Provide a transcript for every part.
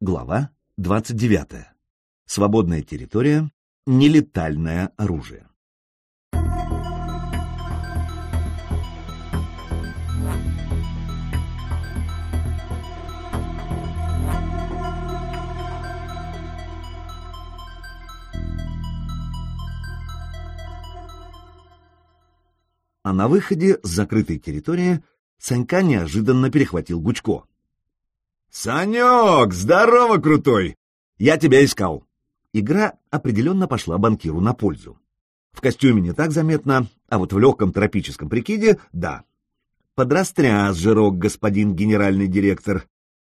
Глава 29. Свободная территория. Нелетальное оружие. А на выходе с закрытой территории Санька неожиданно перехватил Гучко. «Санек, здорово, крутой! Я тебя искал!» Игра определенно пошла банкиру на пользу. В костюме не так заметно, а вот в легком тропическом прикиде — да. Подрастряс жирок, господин генеральный директор,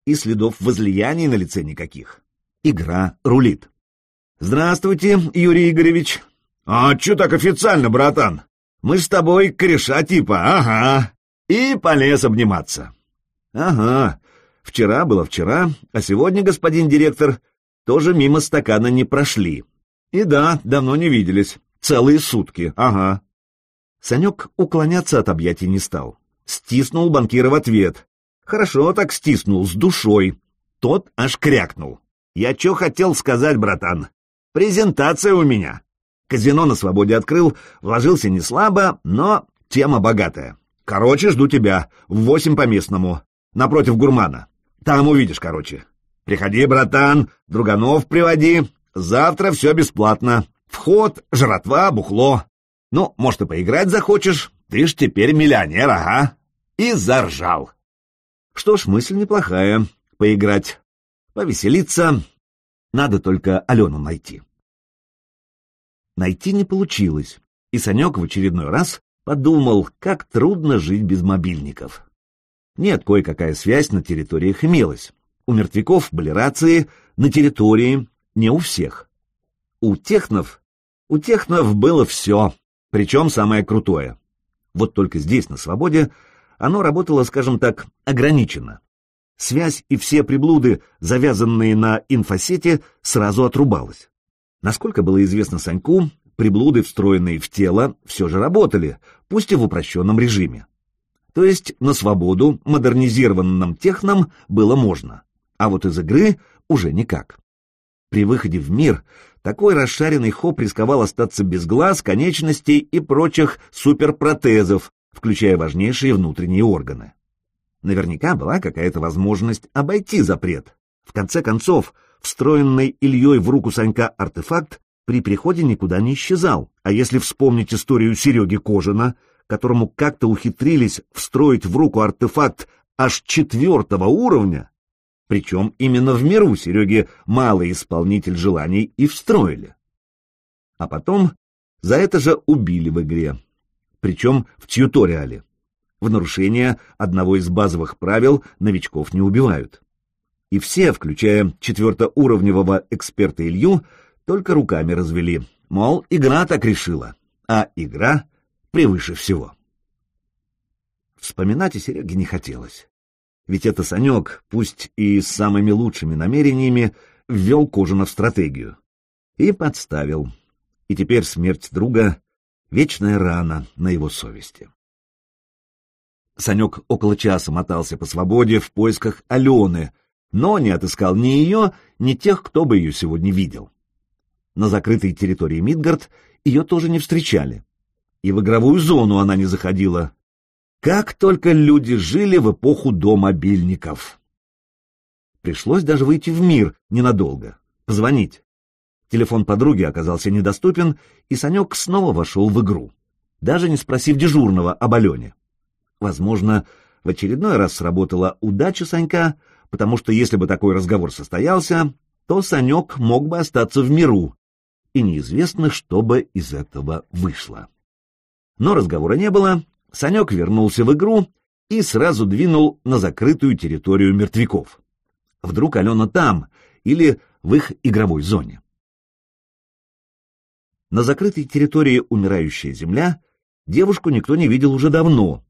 и следов возлияний на лице никаких. Игра рулит. «Здравствуйте, Юрий Игоревич!» «А чё так официально, братан? Мы с тобой кореша типа, ага!» И полез обниматься. «Ага, Вчера было вчера, а сегодня, господин директор, тоже мимо стакана не прошли. И да, давно не виделись. Целые сутки, ага. Санек уклоняться от объятий не стал. Стиснул банкира в ответ. Хорошо так стиснул, с душой. Тот аж крякнул. Я чё хотел сказать, братан? Презентация у меня. Казино на свободе открыл, вложился не слабо, но тема богатая. Короче, жду тебя. В восемь по местному напротив гурмана. Там увидишь, короче. Приходи, братан, друганов приводи. Завтра все бесплатно. Вход, жратва, бухло. Ну, может, и поиграть захочешь. Ты ж теперь миллионер, ага. И заржал. Что ж, мысль неплохая. Поиграть. Повеселиться. Надо только Алену найти. Найти не получилось, и Санек в очередной раз подумал, как трудно жить без мобильников. Нет, кое-какая связь на территориях имелась. У мертвяков были рации, на территории не у всех. У технов, у технов было все, причем самое крутое. Вот только здесь, на свободе, оно работало, скажем так, ограниченно. Связь и все приблуды, завязанные на инфосете, сразу отрубалась. Насколько было известно Саньку, приблуды, встроенные в тело, все же работали, пусть и в упрощенном режиме. То есть на свободу модернизированным техном было можно, а вот из игры уже никак. При выходе в мир такой расшаренный хоп рисковал остаться без глаз, конечностей и прочих суперпротезов, включая важнейшие внутренние органы. Наверняка была какая-то возможность обойти запрет. В конце концов, встроенный Ильей в руку Санька артефакт при приходе никуда не исчезал, а если вспомнить историю Сереги Кожина, которому как-то ухитрились встроить в руку артефакт аж четвертого уровня, причем именно в миру Сереге малый исполнитель желаний и встроили. А потом за это же убили в игре, причем в тьюториале. В нарушение одного из базовых правил новичков не убивают. И все, включая четвертоуровневого эксперта Илью, только руками развели, мол, игра так решила, а игра превыше всего. Вспоминать о Сереге не хотелось. Ведь это Санек, пусть и с самыми лучшими намерениями, ввел Кожина в стратегию. И подставил. И теперь смерть друга — вечная рана на его совести. Санек около часа мотался по свободе в поисках Алены, но не отыскал ни ее, ни тех, кто бы ее сегодня видел. На закрытой территории Мидгард ее тоже не встречали и в игровую зону она не заходила. Как только люди жили в эпоху до мобильников. Пришлось даже выйти в мир ненадолго, позвонить. Телефон подруги оказался недоступен, и Санек снова вошел в игру, даже не спросив дежурного об Алене. Возможно, в очередной раз сработала удача Санька, потому что если бы такой разговор состоялся, то Санек мог бы остаться в миру, и неизвестно, что бы из этого вышло. Но разговора не было, Санек вернулся в игру и сразу двинул на закрытую территорию мертвяков. Вдруг Алена там или в их игровой зоне. На закрытой территории умирающая земля девушку никто не видел уже давно.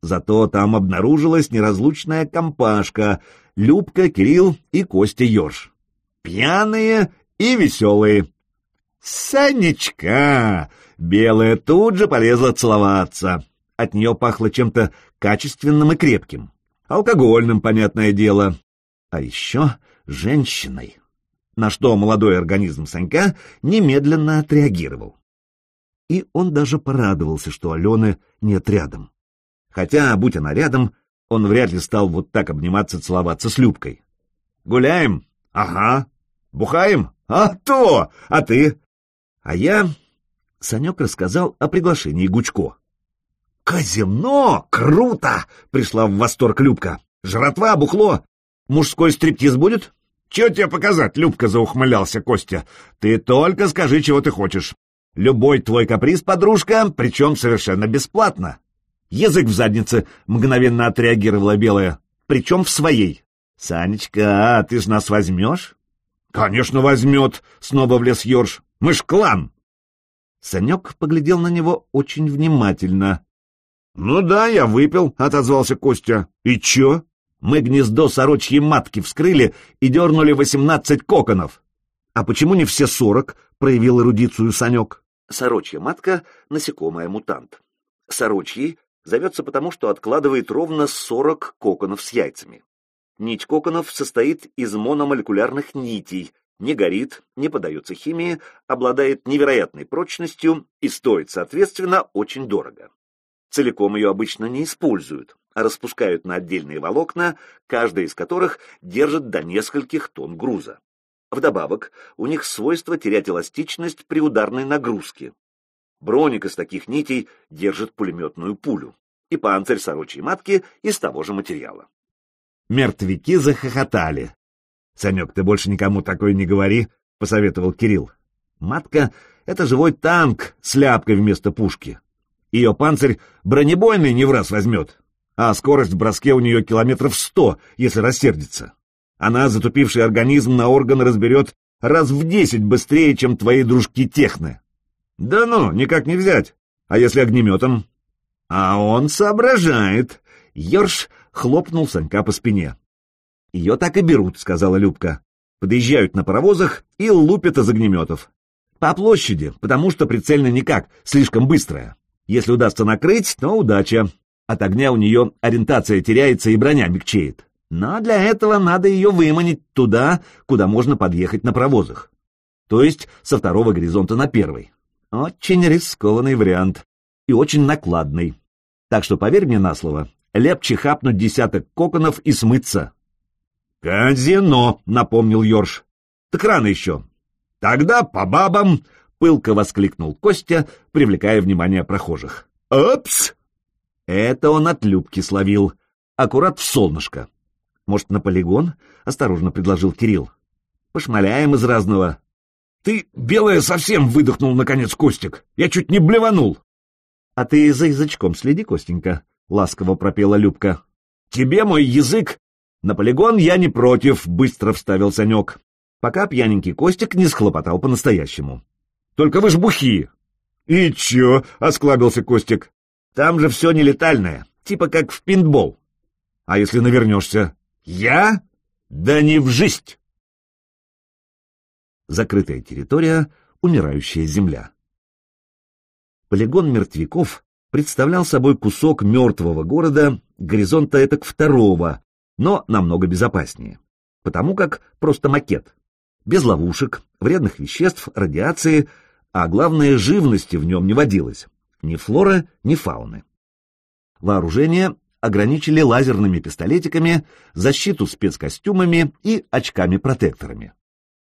Зато там обнаружилась неразлучная компашка — Любка, Кирилл и Костя Ёрш. Пьяные и веселые. «Санечка!» Белая тут же полезла целоваться. От нее пахло чем-то качественным и крепким. Алкогольным, понятное дело. а еще женщиной, на что молодой организм Санька немедленно отреагировал. И он даже порадовался, что Алены нет рядом. Хотя, будь она рядом, он вряд ли стал вот так обниматься, целоваться с Любкой. «Гуляем? Ага. Бухаем? А то! А ты?» А я... Санек рассказал о приглашении Гучко. «Казино! Круто!» — пришла в восторг Любка. «Жратва, бухло! Мужской стриптиз будет?» «Чего тебе показать?» — Любка заухмылялся Костя. «Ты только скажи, чего ты хочешь. Любой твой каприз, подружка, причем совершенно бесплатно». «Язык в заднице!» — мгновенно отреагировала Белая. «Причем в своей». «Санечка, а ты ж нас возьмешь?» «Конечно возьмет!» — снова влез Ёрш. «Мы ж клан!» Санек поглядел на него очень внимательно. «Ну да, я выпил», — отозвался Костя. «И чё?» «Мы гнездо сорочьей матки вскрыли и дернули восемнадцать коконов». «А почему не все сорок?» — проявил эрудицию Санек. Сорочья матка — насекомое-мутант. Сорочьей зовется потому, что откладывает ровно сорок коконов с яйцами. Нить коконов состоит из мономолекулярных нитей, не горит, не подается химии, обладает невероятной прочностью и стоит, соответственно, очень дорого. Целиком ее обычно не используют, а распускают на отдельные волокна, каждая из которых держит до нескольких тонн груза. Вдобавок, у них свойство терять эластичность при ударной нагрузке. Броник из таких нитей держит пулеметную пулю, и панцирь сорочьей матки из того же материала. Мертвяки захохотали. «Санек, ты больше никому такое не говори», — посоветовал Кирилл. «Матка — это живой танк с ляпкой вместо пушки. Ее панцирь бронебойный не в раз возьмет, а скорость в броске у нее километров сто, если рассердится. Она затупивший организм на органы разберет раз в десять быстрее, чем твои дружки-техны. Да ну, никак не взять. А если огнеметом? А он соображает. Ёрш хлопнул Санька по спине. «Ее так и берут», — сказала Любка. «Подъезжают на паровозах и лупят из огнеметов. По площади, потому что прицельно никак, слишком быстрая. Если удастся накрыть, то удача. От огня у нее ориентация теряется и броня мягчеет. Но для этого надо ее выманить туда, куда можно подъехать на паровозах. То есть со второго горизонта на первый. Очень рискованный вариант. И очень накладный. Так что поверь мне на слово, лепче хапнуть десяток коконов и смыться. «Казино!» — напомнил Ёрш. «Так рано еще». «Тогда по бабам!» — пылко воскликнул Костя, привлекая внимание прохожих. «Опс!» Это он от Любки словил. Аккурат в солнышко. «Может, на полигон?» — осторожно предложил Кирилл. «Пошмаляем из разного». «Ты, белая, совсем выдохнул, наконец, Костик. Я чуть не блеванул». «А ты за язычком следи, Костенька», — ласково пропела Любка. «Тебе мой язык...» «На полигон я не против», — быстро вставил Санек, пока пьяненький Костик не схлопотал по-настоящему. «Только вы ж бухи!» «И чё?» — осклабился Костик. «Там же все нелетальное, типа как в пинтбол. А если навернешься?» «Я? Да не в жизнь!» Закрытая территория, умирающая земля. Полигон мертвяков представлял собой кусок мертвого города, горизонта этак второго, но намного безопаснее, потому как просто макет. Без ловушек, вредных веществ, радиации, а главное, живности в нем не водилось. Ни флора, ни фауны. Вооружение ограничили лазерными пистолетиками, защиту спецкостюмами и очками-протекторами.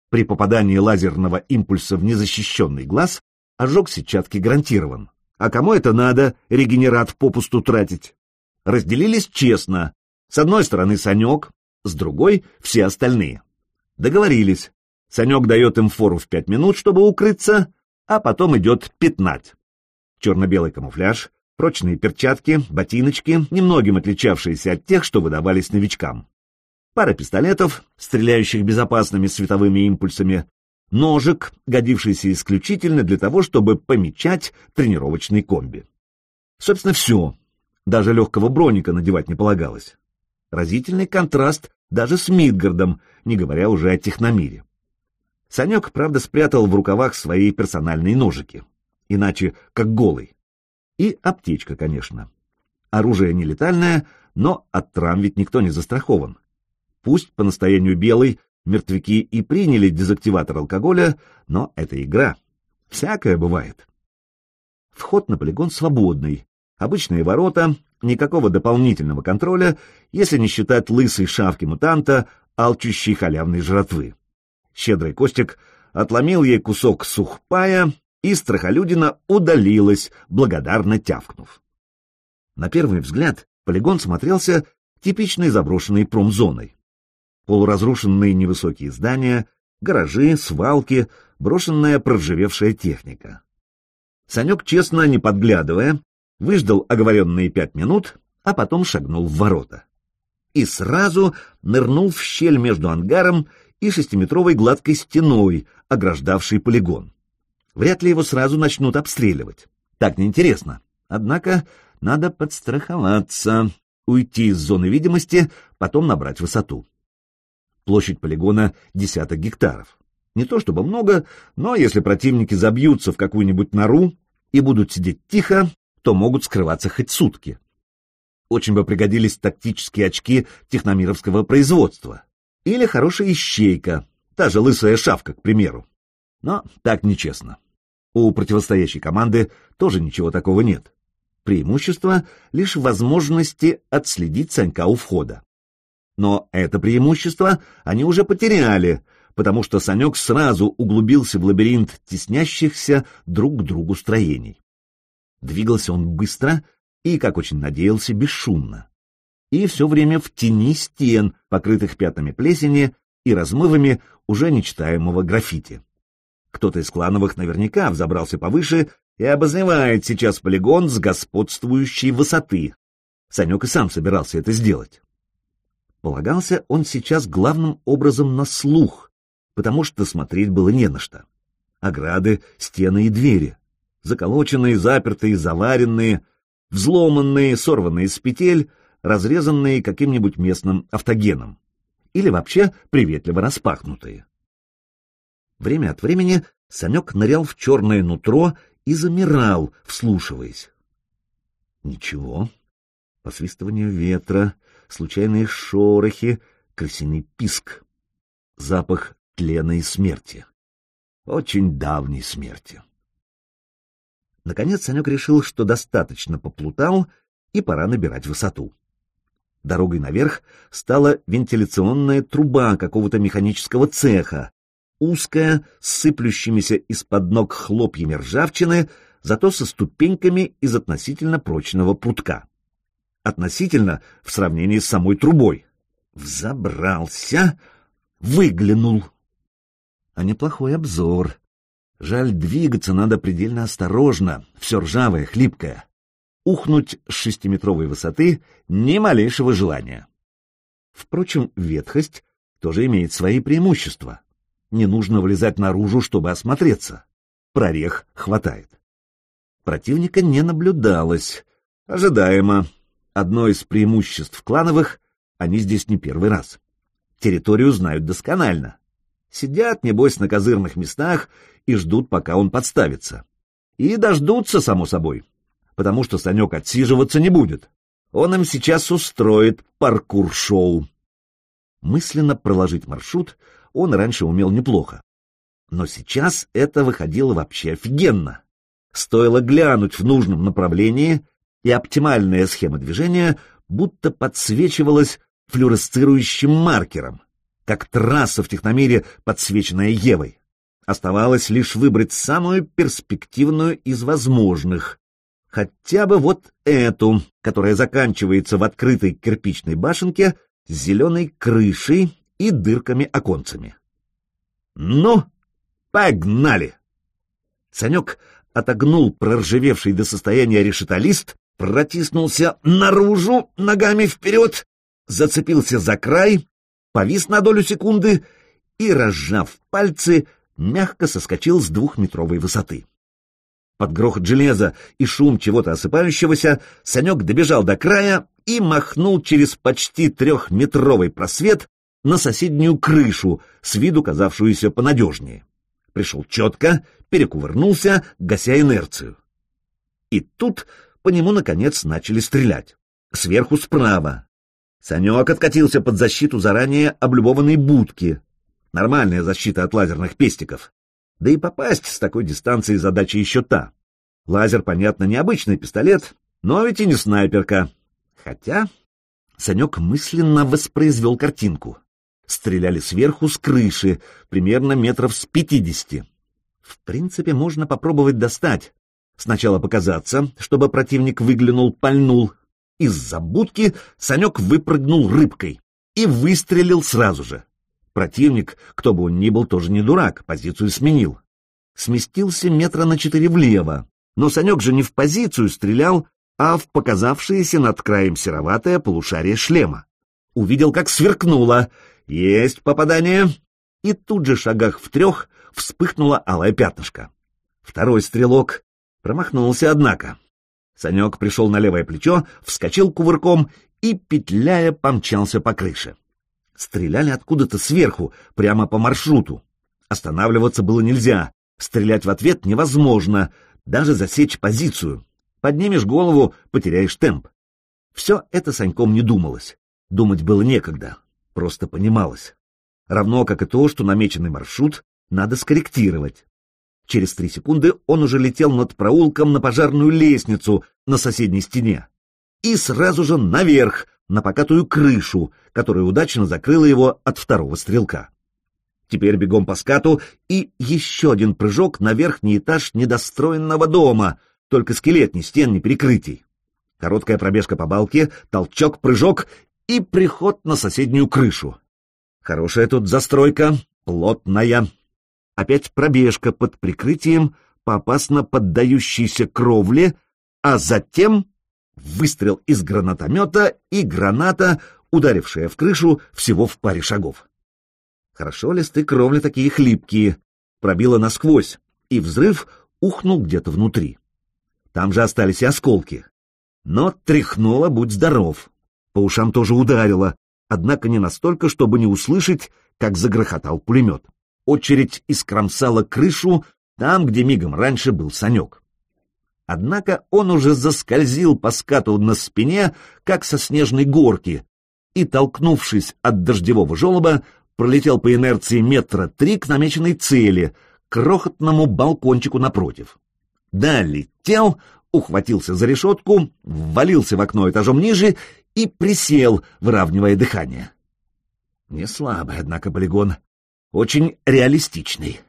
При попадании лазерного импульса в незащищенный глаз ожог сетчатки гарантирован. А кому это надо, регенерат попусту тратить? Разделились честно. С одной стороны Санек, с другой — все остальные. Договорились. Санек дает им фору в пять минут, чтобы укрыться, а потом идет пятнать. Черно-белый камуфляж, прочные перчатки, ботиночки, немногим отличавшиеся от тех, что выдавались новичкам. Пара пистолетов, стреляющих безопасными световыми импульсами, ножик, годившийся исключительно для того, чтобы помечать тренировочный комби. Собственно, все. Даже легкого броника надевать не полагалось. Разительный контраст даже с Мидгардом, не говоря уже о техномире. Санек, правда, спрятал в рукавах свои персональные ножики. Иначе как голый. И аптечка, конечно. Оружие не летальное, но от трам ведь никто не застрахован. Пусть по настоянию Белой мертвяки и приняли дезактиватор алкоголя, но это игра. Всякое бывает. Вход на полигон свободный. Обычные ворота, никакого дополнительного контроля, если не считать лысой шавки мутанта, алчущей халявной жратвы. Щедрый Костик отломил ей кусок сухпая, и страхолюдина удалилась, благодарно тявкнув. На первый взгляд полигон смотрелся типичной заброшенной промзоной. Полуразрушенные невысокие здания, гаражи, свалки, брошенная проржавевшая техника. Санек, честно не подглядывая, выждал оговоренные пять минут, а потом шагнул в ворота. И сразу нырнул в щель между ангаром и шестиметровой гладкой стеной, ограждавшей полигон. Вряд ли его сразу начнут обстреливать. Так неинтересно. Однако надо подстраховаться, уйти из зоны видимости, потом набрать высоту. Площадь полигона — десяток гектаров. Не то чтобы много, но если противники забьются в какую-нибудь нору и будут сидеть тихо, то могут скрываться хоть сутки. Очень бы пригодились тактические очки техномировского производства. Или хорошая ищейка, та же лысая шавка, к примеру. Но так нечестно. У противостоящей команды тоже ничего такого нет. Преимущество лишь возможности отследить Санька у входа. Но это преимущество они уже потеряли, потому что Санек сразу углубился в лабиринт теснящихся друг к другу строений. Двигался он быстро и, как очень надеялся, бесшумно. И все время в тени стен, покрытых пятнами плесени и размывами уже нечитаемого граффити. Кто-то из клановых наверняка взобрался повыше и обозревает сейчас полигон с господствующей высоты. Санек и сам собирался это сделать. Полагался он сейчас главным образом на слух, потому что смотреть было не на что. Ограды, стены и двери. Заколоченные, запертые, заваренные, взломанные, сорванные с петель, разрезанные каким-нибудь местным автогеном. Или вообще приветливо распахнутые. Время от времени Санек нырял в черное нутро и замирал, вслушиваясь. Ничего. Посвистывание ветра, случайные шорохи, крысиный писк. Запах тлена и смерти. Очень давней смерти. Наконец Санек решил, что достаточно поплутал, и пора набирать высоту. Дорогой наверх стала вентиляционная труба какого-то механического цеха, узкая, с сыплющимися из-под ног хлопьями ржавчины, зато со ступеньками из относительно прочного прутка. Относительно в сравнении с самой трубой. Взобрался, выглянул. А неплохой обзор. Жаль, двигаться надо предельно осторожно, все ржавое, хлипкое. Ухнуть с шестиметровой высоты ни малейшего желания. Впрочем, ветхость тоже имеет свои преимущества. Не нужно влезать наружу, чтобы осмотреться. Прорех хватает. Противника не наблюдалось. Ожидаемо. Одно из преимуществ клановых — они здесь не первый раз. Территорию знают досконально. Сидят, небось, на козырных местах и ждут, пока он подставится. И дождутся, само собой, потому что Санек отсиживаться не будет. Он им сейчас устроит паркур-шоу. Мысленно проложить маршрут он раньше умел неплохо. Но сейчас это выходило вообще офигенно. Стоило глянуть в нужном направлении, и оптимальная схема движения будто подсвечивалась флюоресцирующим маркером как трасса в техномире, подсвеченная Евой. Оставалось лишь выбрать самую перспективную из возможных. Хотя бы вот эту, которая заканчивается в открытой кирпичной башенке с зеленой крышей и дырками-оконцами. Ну, погнали! Санек отогнул проржавевший до состояния решеталист, протиснулся наружу ногами вперед, зацепился за край повис на долю секунды и, разжав пальцы, мягко соскочил с двухметровой высоты. Под грохот железа и шум чего-то осыпающегося Санек добежал до края и махнул через почти трехметровый просвет на соседнюю крышу, с виду казавшуюся понадежнее. Пришел четко, перекувырнулся, гася инерцию. И тут по нему, наконец, начали стрелять. Сверху справа. Санек откатился под защиту заранее облюбованной будки. Нормальная защита от лазерных пестиков. Да и попасть с такой дистанции задача еще та. Лазер, понятно, необычный пистолет, но ведь и не снайперка. Хотя Санек мысленно воспроизвел картинку. Стреляли сверху с крыши, примерно метров с пятидесяти. В принципе, можно попробовать достать. Сначала показаться, чтобы противник выглянул, пальнул, из-за будки Санек выпрыгнул рыбкой и выстрелил сразу же. Противник, кто бы он ни был, тоже не дурак, позицию сменил. Сместился метра на четыре влево, но Санек же не в позицию стрелял, а в показавшееся над краем сероватое полушарие шлема. Увидел, как сверкнуло. Есть попадание. И тут же шагах в трех вспыхнуло алое пятнышко. Второй стрелок промахнулся, однако. Санек пришел на левое плечо, вскочил кувырком и, петляя, помчался по крыше. Стреляли откуда-то сверху, прямо по маршруту. Останавливаться было нельзя, стрелять в ответ невозможно, даже засечь позицию. Поднимешь голову, потеряешь темп. Все это Саньком не думалось. Думать было некогда, просто понималось. Равно как и то, что намеченный маршрут надо скорректировать. Через три секунды он уже летел над проулком на пожарную лестницу на соседней стене. И сразу же наверх, на покатую крышу, которая удачно закрыла его от второго стрелка. Теперь бегом по скату и еще один прыжок на верхний этаж недостроенного дома, только скелет, ни стен, ни перекрытий. Короткая пробежка по балке, толчок, прыжок и приход на соседнюю крышу. Хорошая тут застройка, плотная. Опять пробежка под прикрытием по опасно поддающейся кровле, а затем выстрел из гранатомета и граната, ударившая в крышу всего в паре шагов. Хорошо листы кровли такие хлипкие, пробило насквозь, и взрыв ухнул где-то внутри. Там же остались и осколки. Но тряхнуло, будь здоров. По ушам тоже ударило, однако не настолько, чтобы не услышать, как загрохотал пулемет очередь искромсала крышу там, где мигом раньше был Санек. Однако он уже заскользил по скату на спине, как со снежной горки, и, толкнувшись от дождевого желоба, пролетел по инерции метра три к намеченной цели, крохотному балкончику напротив. Долетел, ухватился за решетку, ввалился в окно этажом ниже и присел, выравнивая дыхание. Не слабый, однако, полигон очень реалистичный.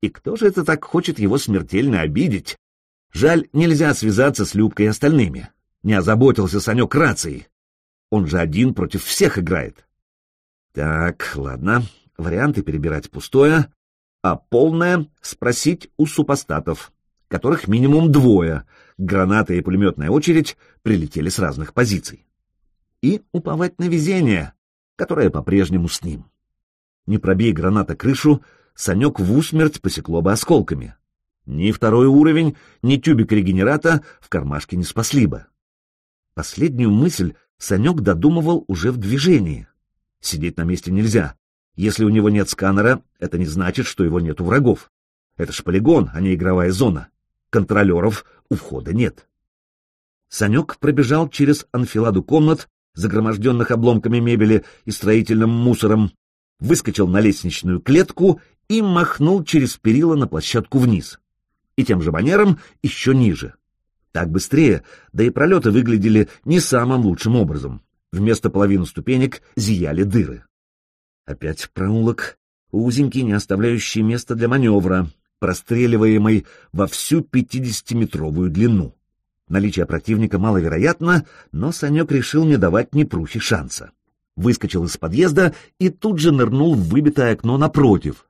И кто же это так хочет его смертельно обидеть? Жаль, нельзя связаться с Любкой и остальными. Не озаботился Санек рацией. Он же один против всех играет. Так, ладно, варианты перебирать пустое, а полное — спросить у супостатов, которых минимум двое, граната и пулеметная очередь прилетели с разных позиций. И уповать на везение, которое по-прежнему с ним. Не пробей граната крышу, Санек в усмерть посекло бы осколками. Ни второй уровень, ни тюбик регенерата в кармашке не спасли бы. Последнюю мысль Санек додумывал уже в движении. Сидеть на месте нельзя. Если у него нет сканера, это не значит, что его нет у врагов. Это ж полигон, а не игровая зона. Контролеров у входа нет. Санек пробежал через анфиладу комнат, загроможденных обломками мебели и строительным мусором, выскочил на лестничную клетку и махнул через перила на площадку вниз. И тем же манером еще ниже. Так быстрее, да и пролеты выглядели не самым лучшим образом. Вместо половины ступенек зияли дыры. Опять проулок, узенький, не оставляющий места для маневра, простреливаемый во всю пятидесятиметровую длину. Наличие противника маловероятно, но Санек решил не давать ни прухи шанса выскочил из подъезда и тут же нырнул в выбитое окно напротив.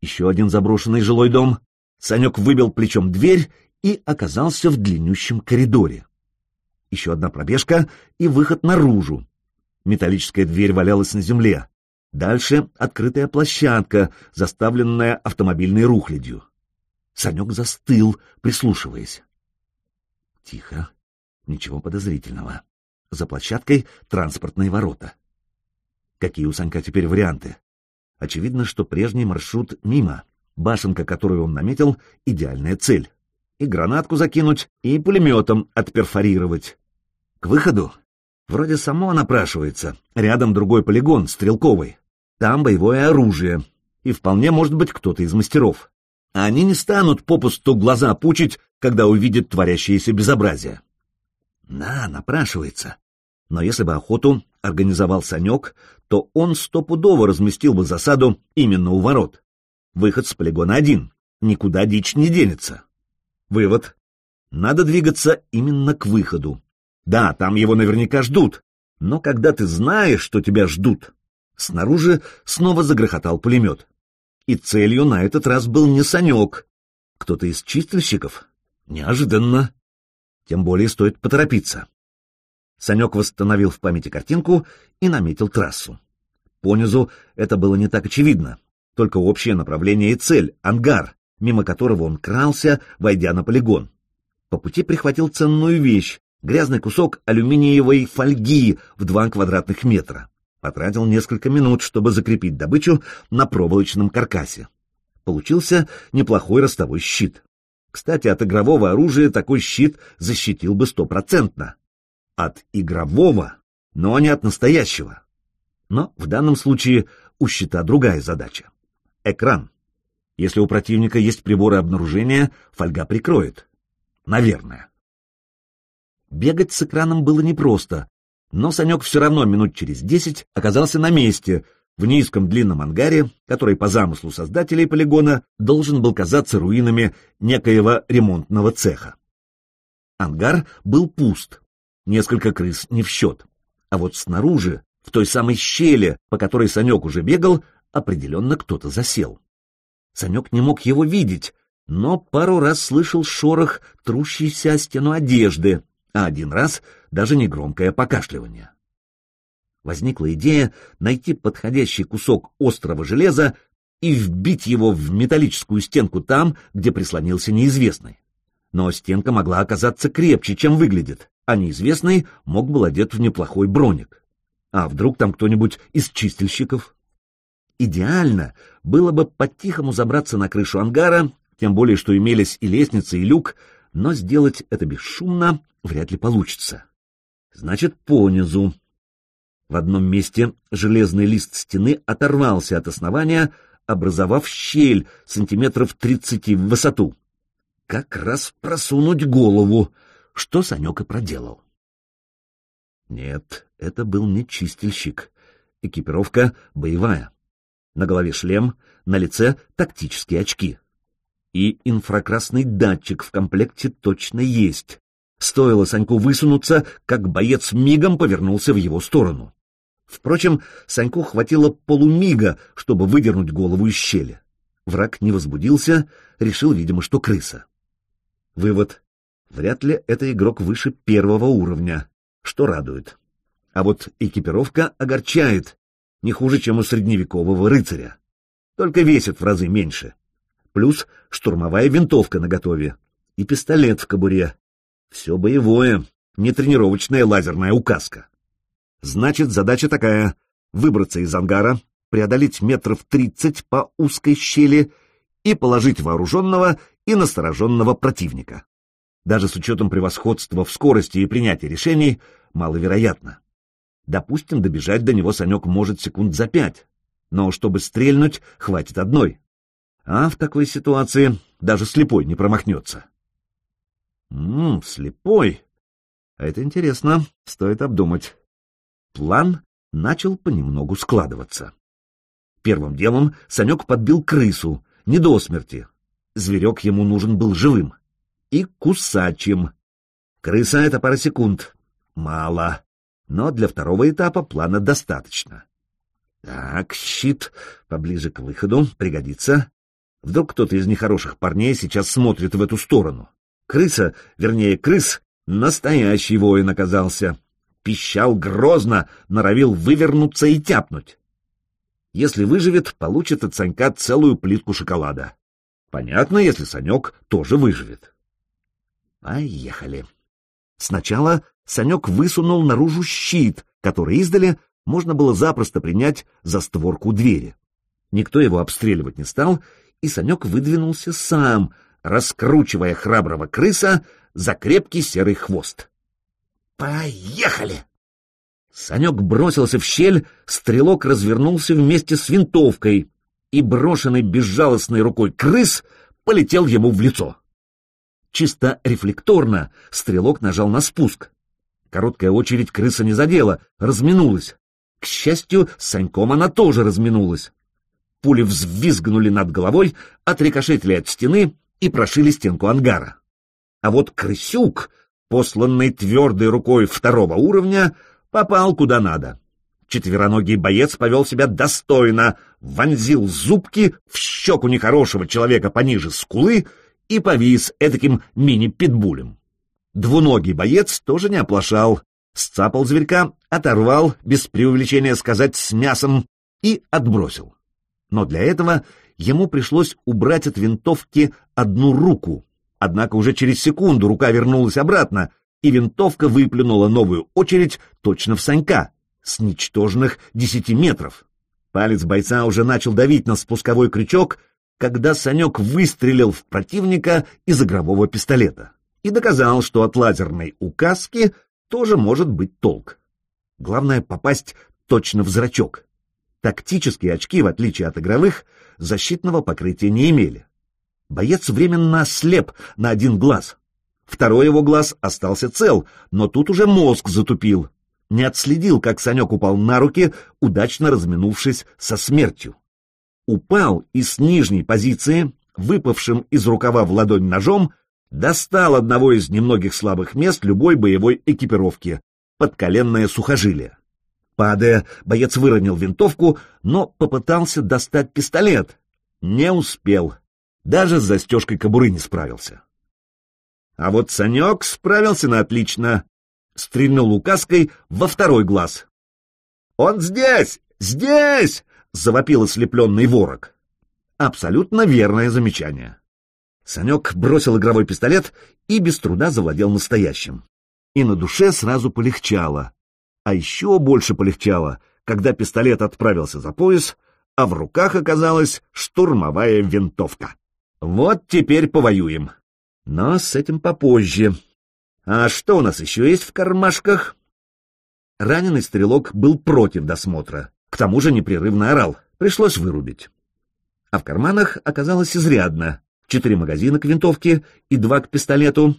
Еще один заброшенный жилой дом. Санек выбил плечом дверь и оказался в длиннющем коридоре. Еще одна пробежка и выход наружу. Металлическая дверь валялась на земле. Дальше открытая площадка, заставленная автомобильной рухлядью. Санек застыл, прислушиваясь. Тихо, ничего подозрительного. За площадкой транспортные ворота. Какие у Санька теперь варианты? Очевидно, что прежний маршрут мимо. Башенка, которую он наметил, идеальная цель. И гранатку закинуть, и пулеметом отперфорировать. К выходу? Вроде само напрашивается. Рядом другой полигон, стрелковый. Там боевое оружие. И вполне может быть кто-то из мастеров. А они не станут попусту глаза пучить, когда увидят творящееся безобразие. Да, напрашивается. Но если бы охоту организовал Санек, то он стопудово разместил бы засаду именно у ворот. Выход с полигона один. Никуда дичь не денется. Вывод. Надо двигаться именно к выходу. Да, там его наверняка ждут, но когда ты знаешь, что тебя ждут... Снаружи снова загрохотал пулемет. И целью на этот раз был не Санек. Кто-то из чистильщиков? Неожиданно. Тем более стоит поторопиться. Санек восстановил в памяти картинку и наметил трассу. Понизу это было не так очевидно, только общее направление и цель — ангар, мимо которого он крался, войдя на полигон. По пути прихватил ценную вещь грязный кусок алюминиевой фольги в два квадратных метра. Потратил несколько минут, чтобы закрепить добычу на проволочном каркасе. Получился неплохой ростовой щит. Кстати, от игрового оружия такой щит защитил бы стопроцентно. От игрового, но не от настоящего. Но в данном случае у щита другая задача. Экран. Если у противника есть приборы обнаружения, фольга прикроет. Наверное. Бегать с экраном было непросто, но Санек все равно минут через десять оказался на месте, в низком длинном ангаре, который по замыслу создателей полигона должен был казаться руинами некоего ремонтного цеха. Ангар был пуст, несколько крыс не в счет, а вот снаружи, в той самой щели, по которой Санек уже бегал, определенно кто-то засел. Санек не мог его видеть, но пару раз слышал шорох трущейся о стену одежды, а один раз даже негромкое покашливание. Возникла идея найти подходящий кусок острого железа и вбить его в металлическую стенку там, где прислонился неизвестный. Но стенка могла оказаться крепче, чем выглядит, а неизвестный мог был одет в неплохой броник. А вдруг там кто-нибудь из чистильщиков? Идеально было бы по-тихому забраться на крышу ангара, тем более что имелись и лестница, и люк, но сделать это бесшумно вряд ли получится. Значит, понизу. В одном месте железный лист стены оторвался от основания, образовав щель сантиметров тридцати в высоту. Как раз просунуть голову, что Санек и проделал. Нет, это был не чистильщик. Экипировка боевая. На голове шлем, на лице тактические очки. И инфракрасный датчик в комплекте точно есть. Стоило Саньку высунуться, как боец мигом повернулся в его сторону. Впрочем, Саньку хватило полумига, чтобы выдернуть голову из щели. Враг не возбудился, решил, видимо, что крыса. Вывод. Вряд ли это игрок выше первого уровня, что радует. А вот экипировка огорчает, не хуже, чем у средневекового рыцаря. Только весит в разы меньше плюс штурмовая винтовка наготове и пистолет в кобуре. Все боевое, не тренировочная лазерная указка. Значит, задача такая — выбраться из ангара, преодолеть метров тридцать по узкой щели и положить вооруженного и настороженного противника. Даже с учетом превосходства в скорости и принятии решений маловероятно. Допустим, добежать до него Санек может секунд за пять, но чтобы стрельнуть, хватит одной а в такой ситуации даже слепой не промахнется. Ммм, слепой. Это интересно, стоит обдумать. План начал понемногу складываться. Первым делом Санек подбил крысу, не до смерти. Зверек ему нужен был живым. И кусачим. Крыса — это пара секунд. Мало. Но для второго этапа плана достаточно. Так, щит поближе к выходу, пригодится. Вдруг кто-то из нехороших парней сейчас смотрит в эту сторону. Крыса, вернее, крыс, настоящий воин оказался. Пищал грозно, норовил вывернуться и тяпнуть. Если выживет, получит от Санька целую плитку шоколада. Понятно, если Санек тоже выживет. Поехали. Сначала Санек высунул наружу щит, который издали можно было запросто принять за створку двери. Никто его обстреливать не стал, и Санек выдвинулся сам, раскручивая храброго крыса за крепкий серый хвост. «Поехали!» Санек бросился в щель, стрелок развернулся вместе с винтовкой, и брошенный безжалостной рукой крыс полетел ему в лицо. Чисто рефлекторно стрелок нажал на спуск. Короткая очередь крыса не задела, разминулась. К счастью, с Саньком она тоже разминулась. Пули взвизгнули над головой, отрикошетили от стены и прошили стенку ангара. А вот крысюк, посланный твердой рукой второго уровня, попал куда надо. Четвероногий боец повел себя достойно, вонзил зубки в щеку нехорошего человека пониже скулы и повис этаким мини-питбулем. Двуногий боец тоже не оплошал, сцапал зверька, оторвал, без преувеличения сказать, с мясом и отбросил. Но для этого ему пришлось убрать от винтовки одну руку. Однако уже через секунду рука вернулась обратно, и винтовка выплюнула новую очередь точно в Санька, с ничтожных десяти метров. Палец бойца уже начал давить на спусковой крючок, когда Санек выстрелил в противника из игрового пистолета и доказал, что от лазерной указки тоже может быть толк. Главное — попасть точно в зрачок. Тактические очки, в отличие от игровых, защитного покрытия не имели. Боец временно ослеп на один глаз. Второй его глаз остался цел, но тут уже мозг затупил. Не отследил, как Санек упал на руки, удачно разминувшись со смертью. Упал и с нижней позиции, выпавшим из рукава в ладонь ножом, достал одного из немногих слабых мест любой боевой экипировки — подколенное сухожилие. Падая, боец выронил винтовку, но попытался достать пистолет. Не успел. Даже с застежкой кобуры не справился. А вот Санек справился на отлично. Стрельнул указкой во второй глаз. «Он здесь! Здесь!» — завопил ослепленный ворог. Абсолютно верное замечание. Санек бросил игровой пистолет и без труда завладел настоящим. И на душе сразу полегчало. А еще больше полегчало, когда пистолет отправился за пояс, а в руках оказалась штурмовая винтовка. Вот теперь повоюем. Но с этим попозже. А что у нас еще есть в кармашках? Раненый стрелок был против досмотра. К тому же непрерывно орал. Пришлось вырубить. А в карманах оказалось изрядно. Четыре магазина к винтовке и два к пистолету.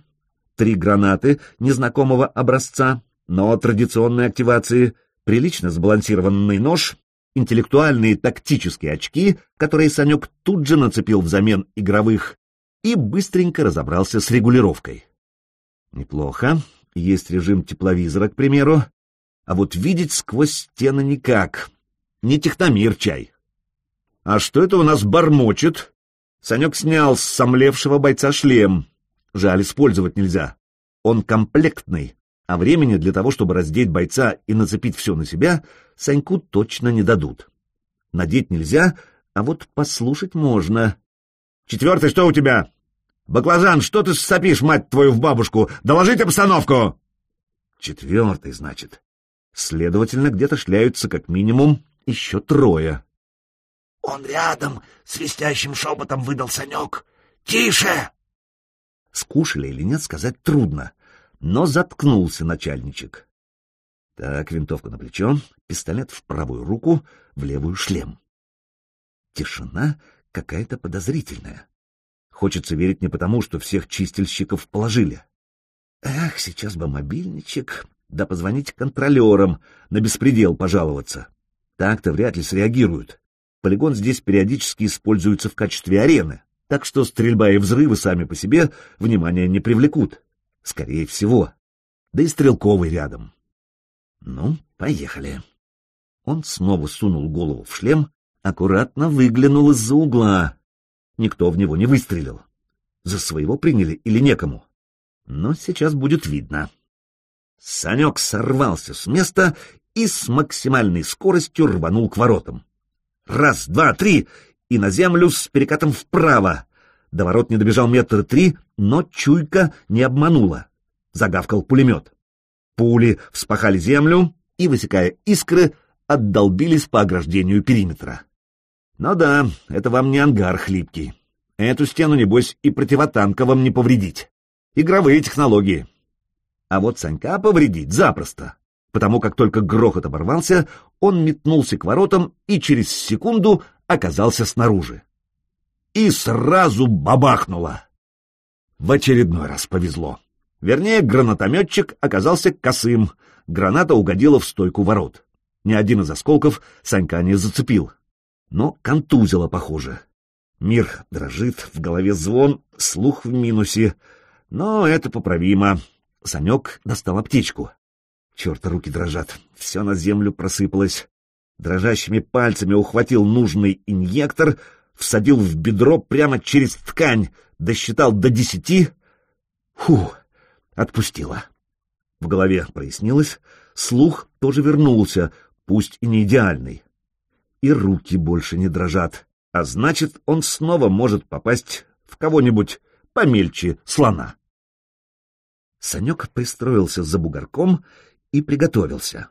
Три гранаты незнакомого образца, но традиционной активации, прилично сбалансированный нож, интеллектуальные тактические очки, которые Санек тут же нацепил взамен игровых, и быстренько разобрался с регулировкой. Неплохо, есть режим тепловизора, к примеру, а вот видеть сквозь стены никак. Не техномир чай. А что это у нас бормочет? Санек снял с сомлевшего бойца шлем. Жаль, использовать нельзя. Он комплектный, а времени для того, чтобы раздеть бойца и нацепить все на себя, Саньку точно не дадут. Надеть нельзя, а вот послушать можно. Четвертый, что у тебя? Баклажан, что ты сопишь, мать твою, в бабушку? Доложить обстановку! Четвертый, значит. Следовательно, где-то шляются как минимум еще трое. Он рядом, свистящим шепотом выдал Санек. Тише! Скушали или нет, сказать трудно, но заткнулся начальничек. Так, винтовка на плечо, пистолет в правую руку, в левую шлем. Тишина какая-то подозрительная. Хочется верить не потому, что всех чистильщиков положили. Эх, сейчас бы мобильничек, да позвонить контролерам, на беспредел пожаловаться. Так-то вряд ли среагируют. Полигон здесь периодически используется в качестве арены, так что стрельба и взрывы сами по себе внимания не привлекут. Скорее всего. Да и стрелковый рядом. Ну, поехали. Он снова сунул голову в шлем, аккуратно выглянул из-за угла. Никто в него не выстрелил. За своего приняли или некому? Но сейчас будет видно. Санек сорвался с места и с максимальной скоростью рванул к воротам. Раз, два, три, и на землю с перекатом вправо. До ворот не добежал метра три, но чуйка не обманула. Загавкал пулемет. Пули вспахали землю и, высекая искры, отдолбились по ограждению периметра. Ну да, это вам не ангар хлипкий. Эту стену, небось, и противотанковым не повредить. Игровые технологии. А вот Санька повредить запросто. Потому как только грохот оборвался, он метнулся к воротам и через секунду оказался снаружи. И сразу бабахнуло. В очередной раз повезло. Вернее, гранатометчик оказался косым, граната угодила в стойку ворот. Ни один из осколков Санька не зацепил. Но контузило, похоже. Мир дрожит, в голове звон, слух в минусе. Но это поправимо. Санек достал аптечку. Черт, руки дрожат. Все на землю просыпалось. Дрожащими пальцами ухватил нужный инъектор, всадил в бедро прямо через ткань, досчитал до десяти. Фу, отпустила. В голове прояснилось, слух тоже вернулся, пусть и не идеальный. И руки больше не дрожат, а значит, он снова может попасть в кого-нибудь помельче слона. Санек пристроился за бугорком и приготовился.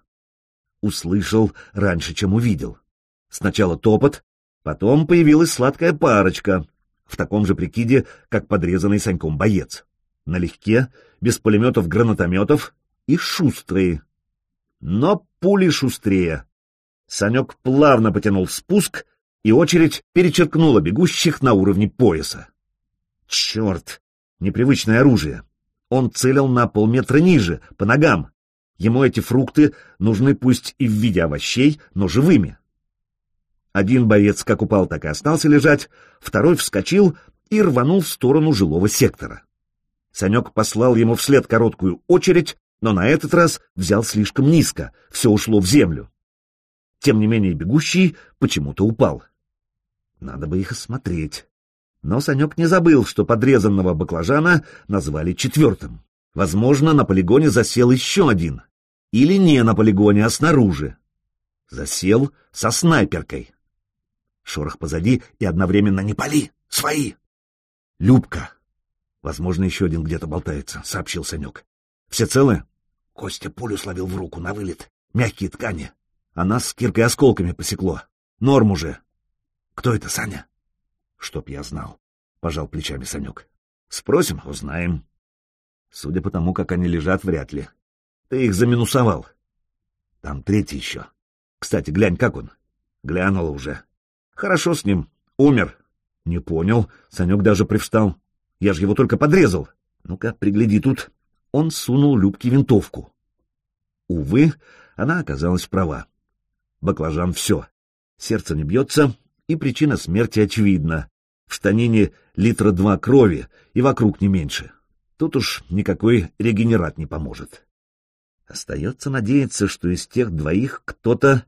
Услышал раньше, чем увидел. Сначала топот, потом появилась сладкая парочка, в таком же прикиде, как подрезанный Саньком боец. Налегке, без пулеметов-гранатометов и шустрые. Но пули шустрее. Санек плавно потянул спуск, и очередь перечеркнула бегущих на уровне пояса. Черт! Непривычное оружие. Он целил на полметра ниже, по ногам. Ему эти фрукты нужны пусть и в виде овощей, но живыми. Один боец как упал, так и остался лежать, второй вскочил и рванул в сторону жилого сектора. Санек послал ему вслед короткую очередь, но на этот раз взял слишком низко, все ушло в землю. Тем не менее бегущий почему-то упал. Надо бы их осмотреть. Но Санек не забыл, что подрезанного баклажана назвали четвертым. Возможно, на полигоне засел еще один. Или не на полигоне, а снаружи. Засел со снайперкой. Шорох позади и одновременно «Не пали! Свои!» «Любка!» «Возможно, еще один где-то болтается», — сообщил Санек. «Все целы?» Костя пулю словил в руку на вылет. Мягкие ткани. А нас с Киркой осколками посекло. Норм уже. Кто это, Саня? Чтоб я знал. Пожал плечами Санек. Спросим, узнаем. Судя по тому, как они лежат, вряд ли. Ты их заминусовал. Там третий еще. Кстати, глянь, как он. Глянула уже. Хорошо с ним. Умер. Не понял. Санек даже привстал. Я же его только подрезал. Ну-ка, пригляди тут. Он сунул Любке винтовку. Увы, она оказалась права. Баклажан все. Сердце не бьется, и причина смерти очевидна. В штанине литра два крови, и вокруг не меньше. Тут уж никакой регенерат не поможет. Остается надеяться, что из тех двоих кто-то...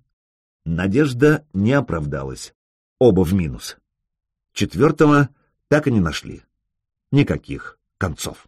Надежда не оправдалась. Оба в минус. Четвертого так и не нашли. Никаких концов.